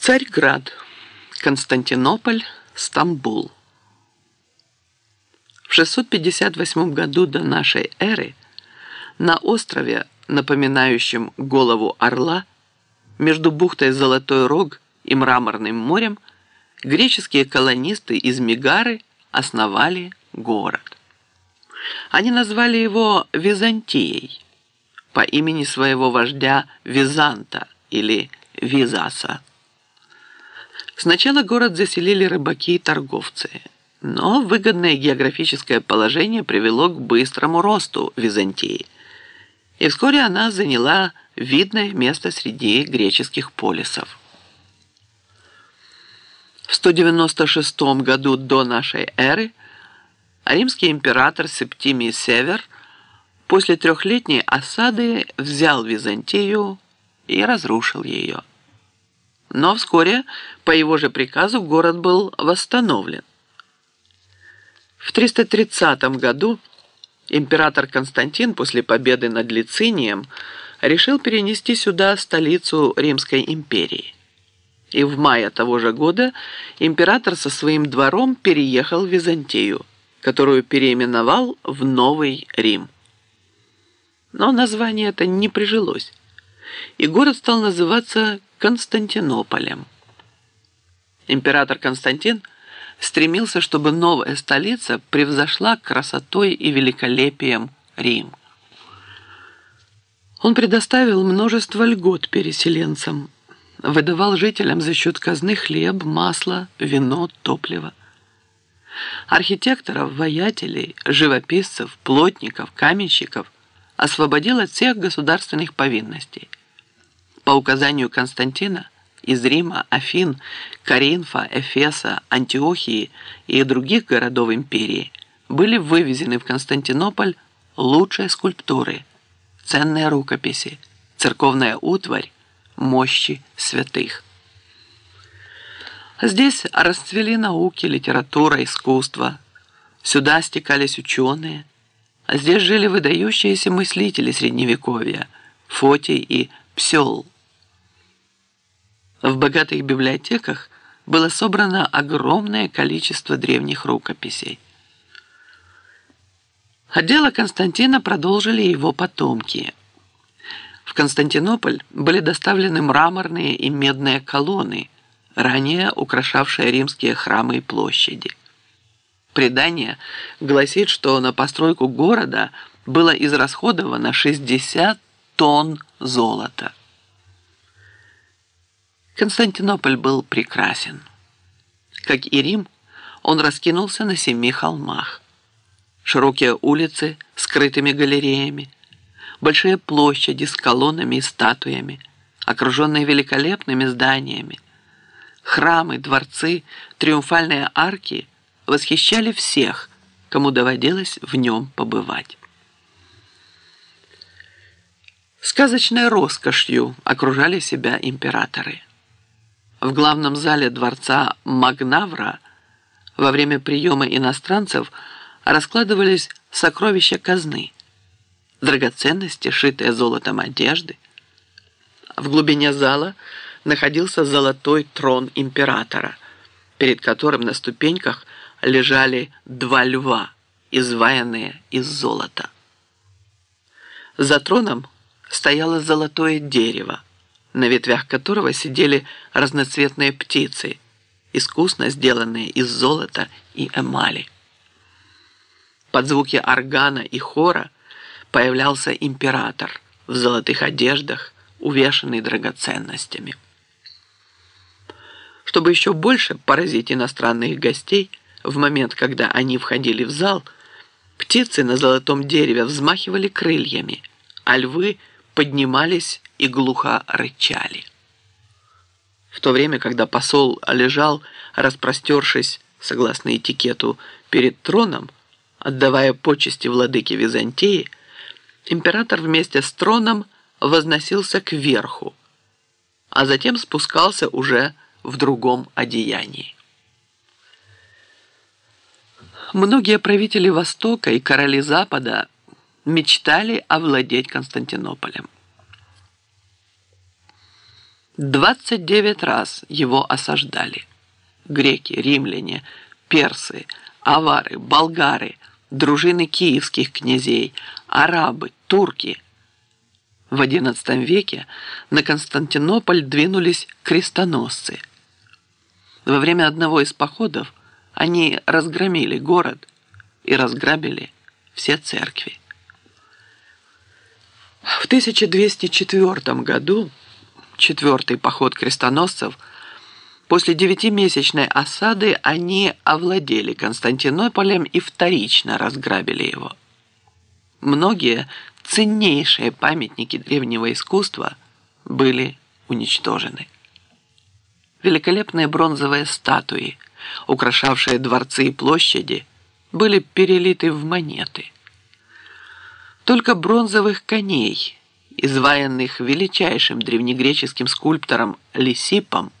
Царьград, Константинополь, Стамбул. В 658 году до нашей эры на острове, напоминающем голову орла, между бухтой Золотой Рог и Мраморным морем, греческие колонисты из Мегары основали город. Они назвали его Византией по имени своего вождя Византа или Визаса. Сначала город заселили рыбаки и торговцы, но выгодное географическое положение привело к быстрому росту Византии, и вскоре она заняла видное место среди греческих полисов. В 196 году до нашей эры римский император Септимий Север после трехлетней осады взял Византию и разрушил ее. Но вскоре по его же приказу город был восстановлен. В 330 году император Константин после победы над Лицинием решил перенести сюда столицу Римской империи. И в мае того же года император со своим двором переехал в Византию, которую переименовал в Новый Рим. Но название это не прижилось, и город стал называться Константинополем. Император Константин стремился, чтобы новая столица превзошла красотой и великолепием Рим. Он предоставил множество льгот переселенцам, выдавал жителям за счет казны хлеб, масло, вино, топливо. Архитекторов, воятелей, живописцев, плотников, каменщиков освободил от всех государственных повинностей – по указанию Константина из Рима, Афин, Каринфа, Эфеса, Антиохии и других городов империи были вывезены в Константинополь лучшие скульптуры, ценные рукописи, церковная утварь, мощи святых. Здесь расцвели науки, литература, искусство. Сюда стекались ученые. Здесь жили выдающиеся мыслители Средневековья – Фотий и Псел – в богатых библиотеках было собрано огромное количество древних рукописей. А дело Константина продолжили его потомки. В Константинополь были доставлены мраморные и медные колонны, ранее украшавшие римские храмы и площади. Предание гласит, что на постройку города было израсходовано 60 тонн золота. Константинополь был прекрасен. Как и Рим, он раскинулся на семи холмах. Широкие улицы с скрытыми галереями, большие площади с колоннами и статуями, окруженные великолепными зданиями. Храмы, дворцы, триумфальные арки восхищали всех, кому доводилось в нем побывать. Сказочной роскошью окружали себя императоры – в главном зале дворца Магнавра во время приема иностранцев раскладывались сокровища казны, драгоценности, шитые золотом одежды. В глубине зала находился золотой трон императора, перед которым на ступеньках лежали два льва, изваянные из золота. За троном стояло золотое дерево, на ветвях которого сидели разноцветные птицы, искусно сделанные из золота и эмали. Под звуки органа и хора появлялся император в золотых одеждах, увешанный драгоценностями. Чтобы еще больше поразить иностранных гостей, в момент, когда они входили в зал, птицы на золотом дереве взмахивали крыльями, а львы поднимались и глухо рычали. В то время, когда посол лежал, распростершись, согласно этикету, перед троном, отдавая почести владыке Византии, император вместе с троном возносился кверху, а затем спускался уже в другом одеянии. Многие правители Востока и короли Запада мечтали овладеть Константинополем. 29 раз его осаждали. Греки, римляне, персы, авары, болгары, дружины киевских князей, арабы, турки. В XI веке на Константинополь двинулись крестоносцы. Во время одного из походов они разгромили город и разграбили все церкви. В 1204 году, четвертый поход крестоносцев, после девятимесячной осады они овладели Константинополем и вторично разграбили его. Многие ценнейшие памятники древнего искусства были уничтожены. Великолепные бронзовые статуи, украшавшие дворцы и площади, были перелиты в монеты – только бронзовых коней, изваянных величайшим древнегреческим скульптором Лисипом,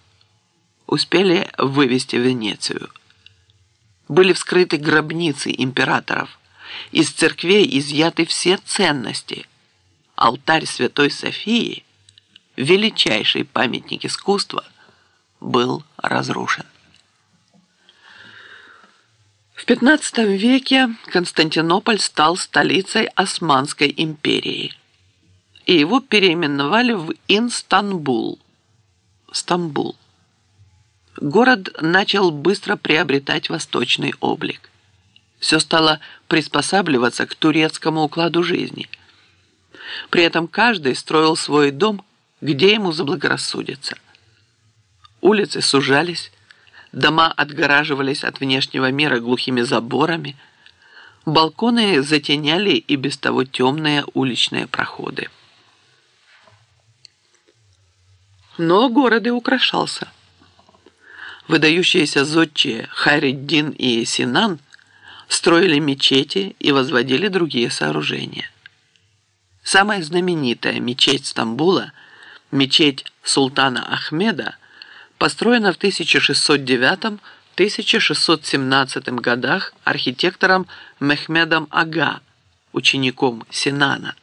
успели вывести в Венецию. Были вскрыты гробницы императоров, из церквей изъяты все ценности. Алтарь Святой Софии, величайший памятник искусства, был разрушен. В XV веке Константинополь стал столицей Османской империи, и его переименовали в Инстанбул, Стамбул. Город начал быстро приобретать восточный облик. Все стало приспосабливаться к турецкому укладу жизни. При этом каждый строил свой дом, где ему заблагорассудится. Улицы сужались, Дома отгораживались от внешнего мира глухими заборами. Балконы затеняли и без того темные уличные проходы. Но город и украшался. Выдающиеся зодчие Хайреддин и Синан строили мечети и возводили другие сооружения. Самая знаменитая мечеть Стамбула, мечеть султана Ахмеда, построена в 1609-1617 годах архитектором Мехмедом Ага, учеником Синана,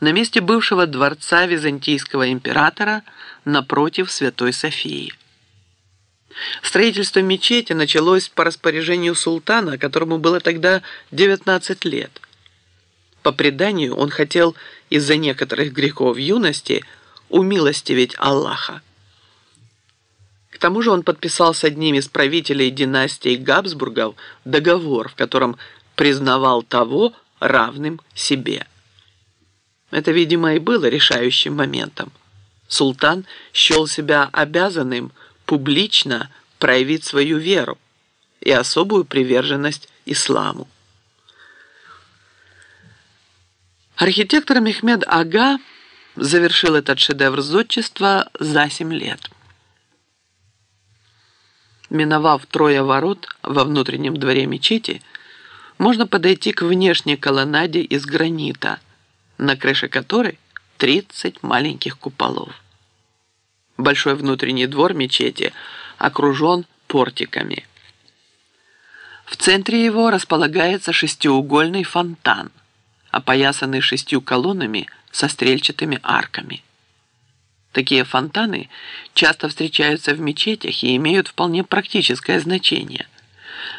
на месте бывшего дворца византийского императора напротив Святой Софии. Строительство мечети началось по распоряжению султана, которому было тогда 19 лет. По преданию, он хотел из-за некоторых грехов юности умилостивить Аллаха. К тому же он подписал с одним из правителей династии Габсбургов договор, в котором признавал того равным себе. Это, видимо, и было решающим моментом. Султан счел себя обязанным публично проявить свою веру и особую приверженность исламу. Архитектор Мехмед Ага завершил этот шедевр зодчества за семь лет. Миновав трое ворот во внутреннем дворе мечети, можно подойти к внешней колоннаде из гранита, на крыше которой 30 маленьких куполов. Большой внутренний двор мечети окружен портиками. В центре его располагается шестиугольный фонтан, опоясанный шестью колоннами со стрельчатыми арками. Такие фонтаны часто встречаются в мечетях и имеют вполне практическое значение.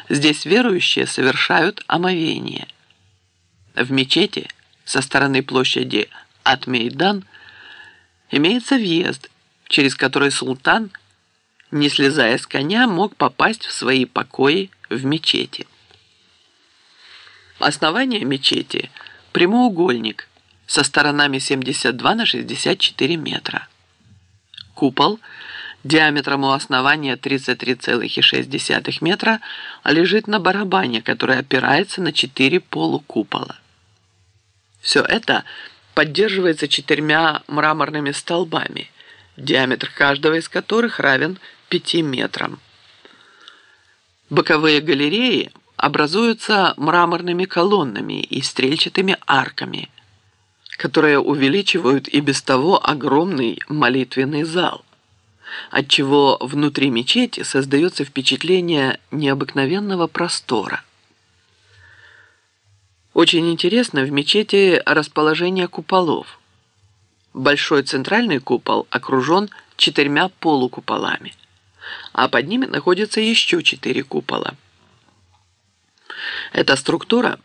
Здесь верующие совершают омовение. В мечети со стороны площади Атмейдан имеется въезд, через который султан, не слезая с коня, мог попасть в свои покои в мечети. Основание мечети – прямоугольник со сторонами 72 на 64 метра. Купол диаметром у основания 33,6 метра лежит на барабане, который опирается на четыре полукупола. Все это поддерживается четырьмя мраморными столбами, диаметр каждого из которых равен 5 метрам. Боковые галереи образуются мраморными колоннами и стрельчатыми арками – которые увеличивают и без того огромный молитвенный зал, отчего внутри мечети создается впечатление необыкновенного простора. Очень интересно в мечети расположение куполов. Большой центральный купол окружен четырьмя полукуполами, а под ними находятся еще четыре купола. Эта структура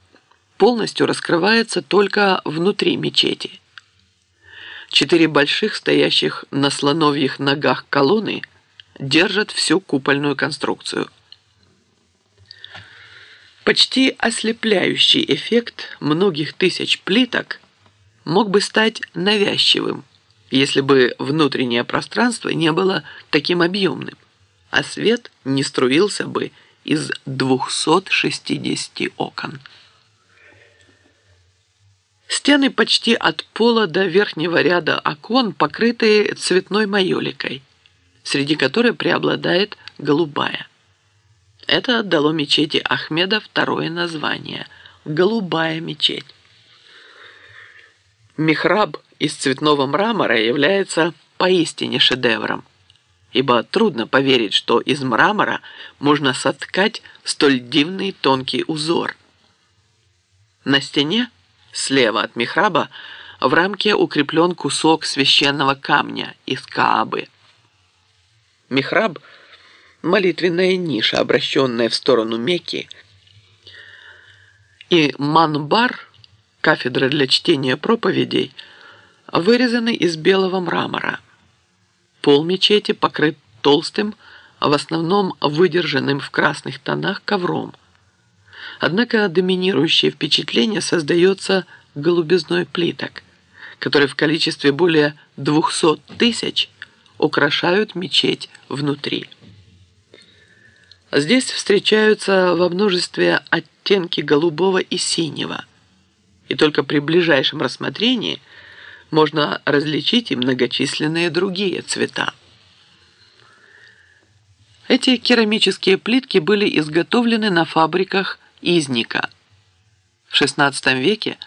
полностью раскрывается только внутри мечети. Четыре больших, стоящих на слоновьих ногах колонны держат всю купольную конструкцию. Почти ослепляющий эффект многих тысяч плиток мог бы стать навязчивым, если бы внутреннее пространство не было таким объемным, а свет не струился бы из 260 окон. Стены почти от пола до верхнего ряда окон покрыты цветной майоликой, среди которой преобладает голубая. Это дало мечети Ахмеда второе название – «Голубая мечеть». Михраб из цветного мрамора является поистине шедевром, ибо трудно поверить, что из мрамора можно соткать столь дивный тонкий узор. На стене, слева от михраба, в рамке укреплен кусок священного камня из Каабы. Михраб – молитвенная ниша, обращенная в сторону Мекки, и манбар – кафедра для чтения проповедей, вырезаны из белого мрамора. Пол мечети покрыт толстым, в основном выдержанным в красных тонах ковром. Однако доминирующее впечатление создается голубизной плиток, которые в количестве более 200 тысяч украшают мечеть внутри. Здесь встречаются во множестве оттенки голубого и синего, и только при ближайшем рассмотрении можно различить и многочисленные другие цвета. Эти керамические плитки были изготовлены на фабриках Изника. В XVI веке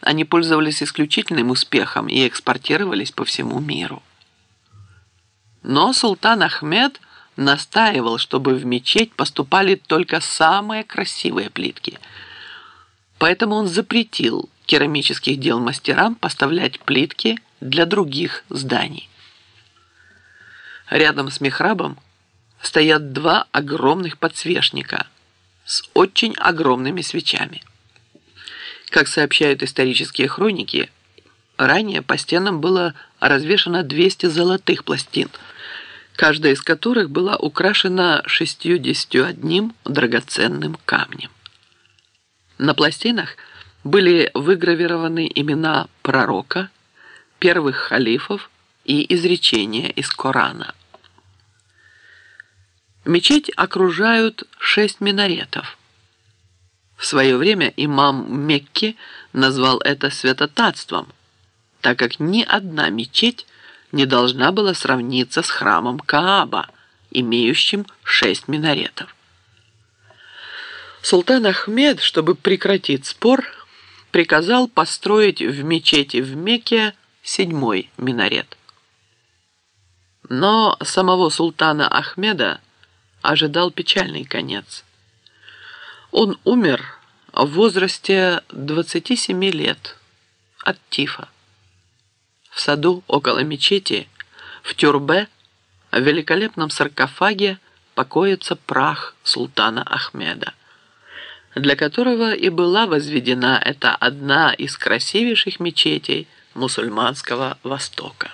они пользовались исключительным успехом и экспортировались по всему миру. Но султан Ахмед настаивал, чтобы в мечеть поступали только самые красивые плитки. Поэтому он запретил керамических дел мастерам поставлять плитки для других зданий. Рядом с михрабом стоят два огромных подсвечника с очень огромными свечами. Как сообщают исторические хроники, ранее по стенам было развешано 200 золотых пластин, каждая из которых была украшена 61 драгоценным камнем. На пластинах были выгравированы имена пророка, первых халифов и изречения из Корана. Мечеть окружают шесть минаретов. В свое время имам Мекки назвал это святотатством, так как ни одна мечеть не должна была сравниться с храмом Кааба, имеющим шесть минаретов. Султан Ахмед, чтобы прекратить спор, приказал построить в мечети в Мекке седьмой минарет. Но самого султана Ахмеда ожидал печальный конец. Он умер в возрасте 27 лет от тифа. В саду около мечети, в тюрбе, в великолепном саркофаге покоится прах султана Ахмеда, для которого и была возведена эта одна из красивейших мечетей мусульманского Востока.